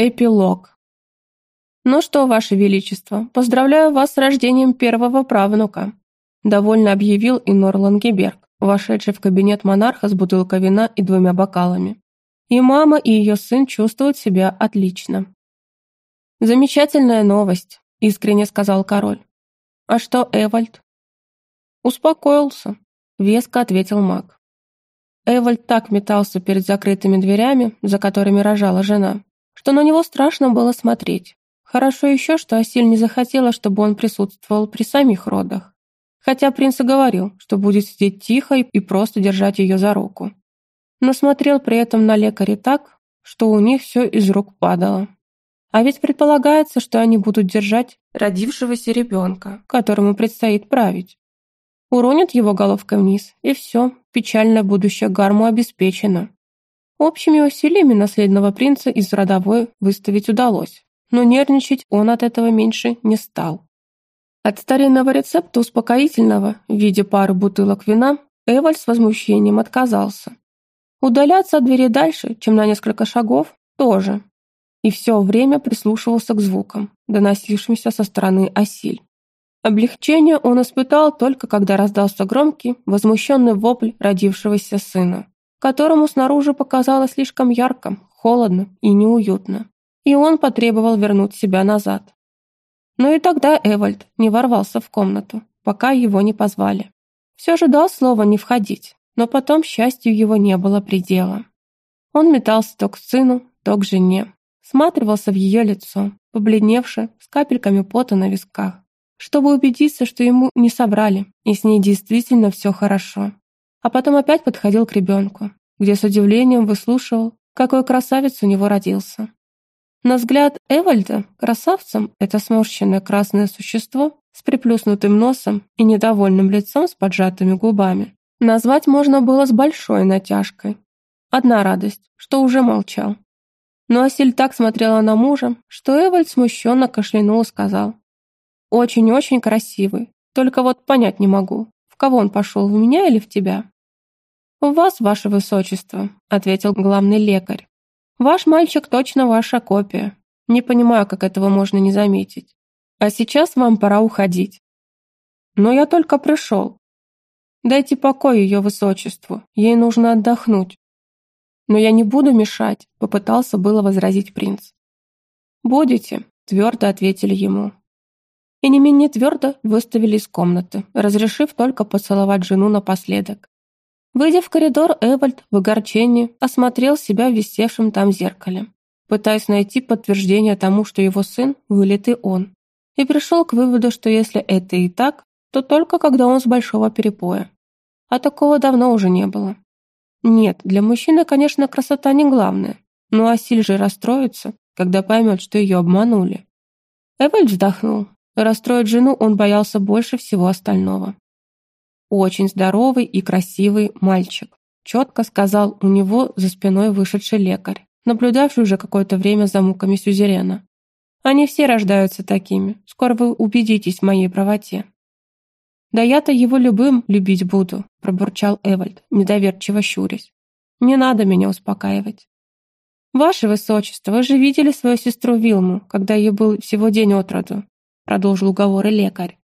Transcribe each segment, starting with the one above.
Эпилог. «Ну что, Ваше Величество, поздравляю вас с рождением первого правнука», довольно объявил Инор Лангеберг, вошедший в кабинет монарха с бутылкой вина и двумя бокалами. И мама, и ее сын чувствуют себя отлично. «Замечательная новость», — искренне сказал король. «А что Эвальд?» «Успокоился», — веско ответил маг. Эвальд так метался перед закрытыми дверями, за которыми рожала жена, что на него страшно было смотреть. Хорошо еще, что Асиль не захотела, чтобы он присутствовал при самих родах. Хотя принц и говорил, что будет сидеть тихо и просто держать ее за руку. Но смотрел при этом на лекаря так, что у них все из рук падало. А ведь предполагается, что они будут держать родившегося ребенка, которому предстоит править. Уронят его головкой вниз, и все, печальное будущее Гарму обеспечено. Общими усилиями наследного принца из родовой выставить удалось, но нервничать он от этого меньше не стал. От старинного рецепта успокоительного в виде пары бутылок вина Эваль с возмущением отказался. Удаляться от двери дальше, чем на несколько шагов, тоже. И все время прислушивался к звукам, доносившимся со стороны осиль. Облегчение он испытал только когда раздался громкий, возмущенный вопль родившегося сына, которому снаружи показалось слишком ярко, холодно и неуютно, и он потребовал вернуть себя назад. Но и тогда Эвальд не ворвался в комнату, пока его не позвали. Все же дал слово не входить, но потом счастью его не было предела. Он метался то к сыну, то к жене, сматривался в ее лицо, побледневшее, с капельками пота на висках, чтобы убедиться, что ему не собрали, и с ней действительно все хорошо. А потом опять подходил к ребенку, где с удивлением выслушивал, какой красавец у него родился. На взгляд Эвальда красавцем это сморщенное красное существо с приплюснутым носом и недовольным лицом с поджатыми губами назвать можно было с большой натяжкой. Одна радость, что уже молчал. Но Асиль так смотрела на мужа, что Эвальд смущенно кашлянул и сказал, очень-очень красивый. Только вот понять не могу, кого он пошел, в меня или в тебя?» «В вас, ваше высочество», — ответил главный лекарь. «Ваш мальчик точно ваша копия. Не понимаю, как этого можно не заметить. А сейчас вам пора уходить». «Но я только пришел». «Дайте покой ее высочеству, ей нужно отдохнуть». «Но я не буду мешать», — попытался было возразить принц. «Будете», — твердо ответили ему и не менее твердо выставили из комнаты, разрешив только поцеловать жену напоследок. Выйдя в коридор, Эвальд в огорчении осмотрел себя в висевшем там зеркале, пытаясь найти подтверждение тому, что его сын – вылитый он, и пришел к выводу, что если это и так, то только когда он с большого перепоя. А такого давно уже не было. Нет, для мужчины, конечно, красота не главное, но Асиль же расстроится, когда поймет, что ее обманули. Эвальд вздохнул, Расстроить жену он боялся больше всего остального. «Очень здоровый и красивый мальчик», четко сказал у него за спиной вышедший лекарь, наблюдавший уже какое-то время за муками сюзерена. «Они все рождаются такими. Скоро вы убедитесь в моей правоте». «Да я-то его любым любить буду», пробурчал Эвальд, недоверчиво щурясь. «Не надо меня успокаивать». «Ваше Высочество, вы же видели свою сестру Вилму, когда ей был всего день от роду продолжил уговоры лекарь.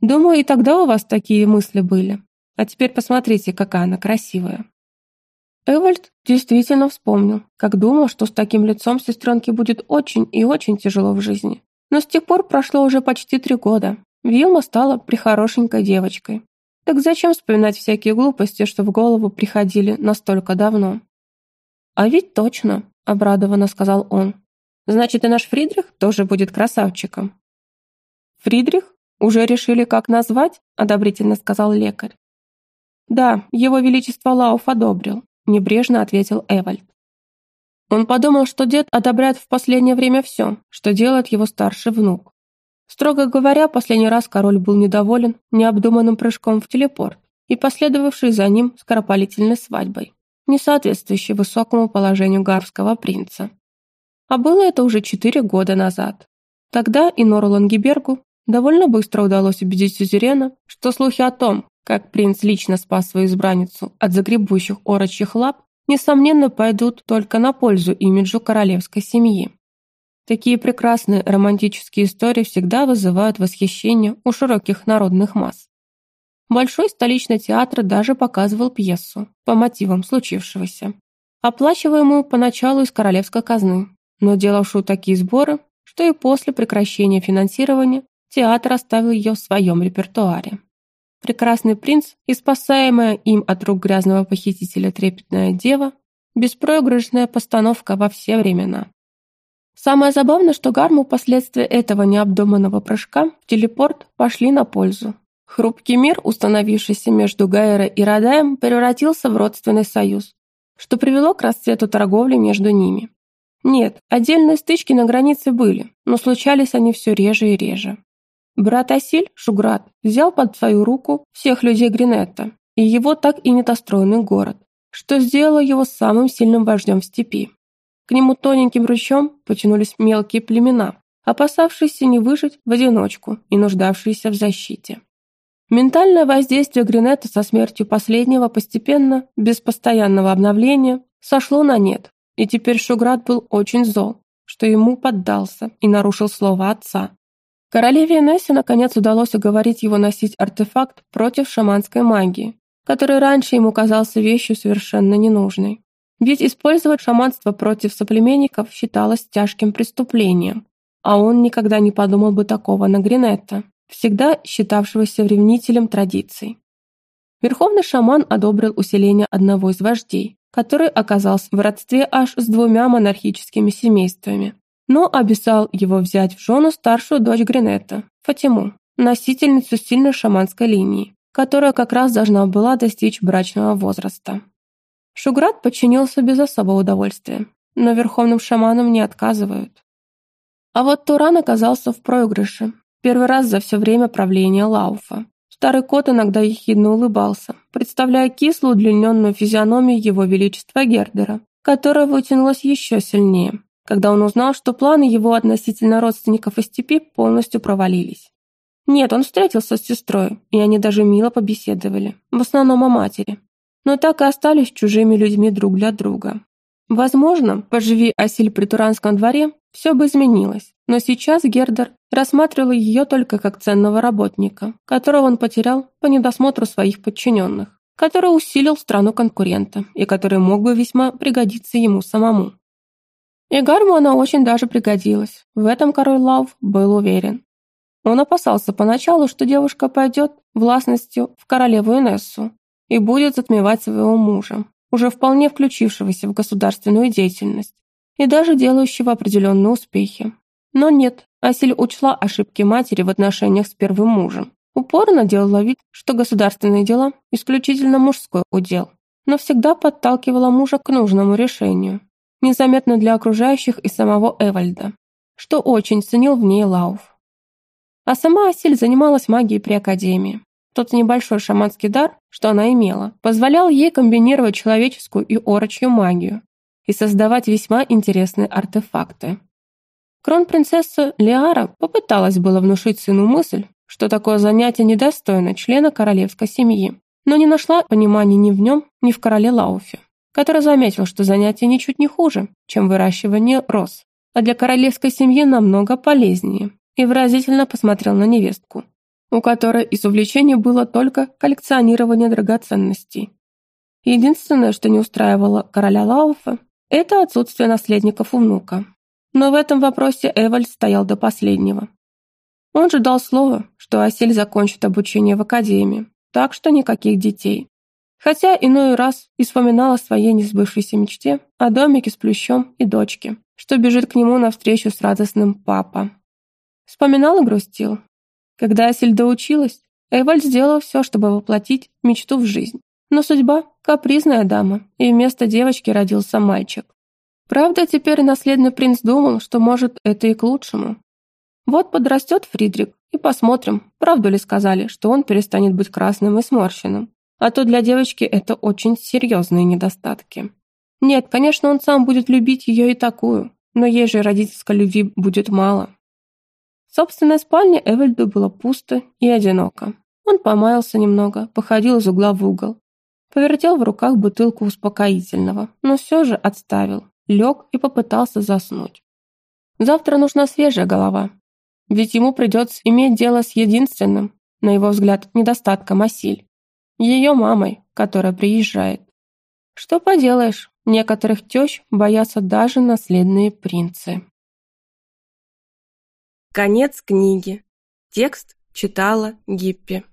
Думаю, и тогда у вас такие мысли были. А теперь посмотрите, какая она красивая. Эвальд действительно вспомнил, как думал, что с таким лицом сестренке будет очень и очень тяжело в жизни. Но с тех пор прошло уже почти три года. Вилма стала прихорошенькой девочкой. Так зачем вспоминать всякие глупости, что в голову приходили настолько давно? «А ведь точно», — обрадованно сказал он. «Значит, и наш Фридрих тоже будет красавчиком. «Фридрих? Уже решили, как назвать?» – одобрительно сказал лекарь. «Да, его величество Лауф одобрил», – небрежно ответил Эвальд. Он подумал, что дед одобряет в последнее время все, что делает его старший внук. Строго говоря, последний раз король был недоволен необдуманным прыжком в телепорт и последовавшей за ним скоропалительной свадьбой, не соответствующей высокому положению гарского принца. А было это уже четыре года назад. Тогда и Нору Лангебергу Довольно быстро удалось убедить сюзерена, что слухи о том, как принц лично спас свою избранницу от загребущих орочьих лап, несомненно, пойдут только на пользу имиджу королевской семьи. Такие прекрасные романтические истории всегда вызывают восхищение у широких народных масс. Большой столичный театр даже показывал пьесу по мотивам случившегося, оплачиваемую поначалу из королевской казны, но делавшую такие сборы, что и после прекращения финансирования театр оставил ее в своем репертуаре. «Прекрасный принц» и спасаемая им от рук грязного похитителя трепетная дева – беспроигрышная постановка во все времена. Самое забавное, что Гарму последствия этого необдуманного прыжка в телепорт пошли на пользу. Хрупкий мир, установившийся между Гайера и Радаем, превратился в родственный союз, что привело к расцвету торговли между ними. Нет, отдельные стычки на границе были, но случались они все реже и реже. Брат Асиль, Шуград, взял под свою руку всех людей Гринетта и его так и недостроенный город, что сделало его самым сильным вождем в степи. К нему тоненьким ручьем потянулись мелкие племена, опасавшиеся не выжить в одиночку и нуждавшиеся в защите. Ментальное воздействие Гринетта со смертью последнего постепенно, без постоянного обновления, сошло на нет, и теперь Шуград был очень зол, что ему поддался и нарушил слово отца, Королеве Инессе наконец удалось уговорить его носить артефакт против шаманской магии, который раньше ему казался вещью совершенно ненужной. Ведь использовать шаманство против соплеменников считалось тяжким преступлением, а он никогда не подумал бы такого на Гринетта, всегда считавшегося ревнителем традиций. Верховный шаман одобрил усиление одного из вождей, который оказался в родстве аж с двумя монархическими семействами, но обещал его взять в жену старшую дочь Гринетта, Фатиму, носительницу сильной шаманской линии, которая как раз должна была достичь брачного возраста. Шуград подчинился без особого удовольствия, но верховным шаманам не отказывают. А вот Туран оказался в проигрыше, первый раз за все время правления Лауфа. Старый кот иногда ехидно улыбался, представляя кислую удлиненную физиономию его величества Гердера, которая вытянулась еще сильнее, когда он узнал, что планы его относительно родственников из степи полностью провалились. Нет, он встретился с сестрой, и они даже мило побеседовали, в основном о матери, но так и остались чужими людьми друг для друга. Возможно, поживи Асиль при Туранском дворе, все бы изменилось, но сейчас Гердер рассматривал ее только как ценного работника, которого он потерял по недосмотру своих подчиненных, который усилил страну конкурента и который мог бы весьма пригодиться ему самому. И Гарму она очень даже пригодилась. В этом король Лав был уверен. Он опасался поначалу, что девушка пойдет властностью в королеву Инессу и будет затмевать своего мужа, уже вполне включившегося в государственную деятельность и даже делающего определенные успехи. Но нет, Асиль учла ошибки матери в отношениях с первым мужем. Упорно делала вид, что государственные дела – исключительно мужской удел, но всегда подталкивала мужа к нужному решению незаметно для окружающих и самого Эвальда, что очень ценил в ней Лауф. А сама Асиль занималась магией при Академии. Тот небольшой шаманский дар, что она имела, позволял ей комбинировать человеческую и орочью магию и создавать весьма интересные артефакты. Кронпринцесса Лиара попыталась было внушить сыну мысль, что такое занятие недостойно члена королевской семьи, но не нашла понимания ни в нем, ни в короле Лауфе который заметил, что занятие ничуть не хуже, чем выращивание роз, а для королевской семьи намного полезнее, и выразительно посмотрел на невестку, у которой из увлечений было только коллекционирование драгоценностей. Единственное, что не устраивало короля Лауфа, это отсутствие наследников у внука. Но в этом вопросе Эвальд стоял до последнего. Он же дал слово, что Асель закончит обучение в академии, так что никаких детей. Хотя иной раз и вспоминал о своей несбывшейся мечте, о домике с плющом и дочке, что бежит к нему навстречу с радостным папа. Вспоминал и грустил. Когда Асильда училась, Эвальд сделал все, чтобы воплотить мечту в жизнь. Но судьба – капризная дама, и вместо девочки родился мальчик. Правда, теперь наследный принц думал, что, может, это и к лучшему. Вот подрастет Фридрик, и посмотрим, правду ли сказали, что он перестанет быть красным и сморщенным, а то для девочки это очень серьезные недостатки. Нет, конечно, он сам будет любить ее и такую, но ей же родительской любви будет мало. В собственной спальне Эвельду было пусто и одиноко. Он помаялся немного, походил из угла в угол. Повертел в руках бутылку успокоительного, но все же отставил, лег и попытался заснуть. Завтра нужна свежая голова. Ведь ему придется иметь дело с единственным, на его взгляд, недостатком Асиль. Ее мамой, которая приезжает. Что поделаешь, некоторых тещ боятся даже наследные принцы. Конец книги. Текст читала Гиппи.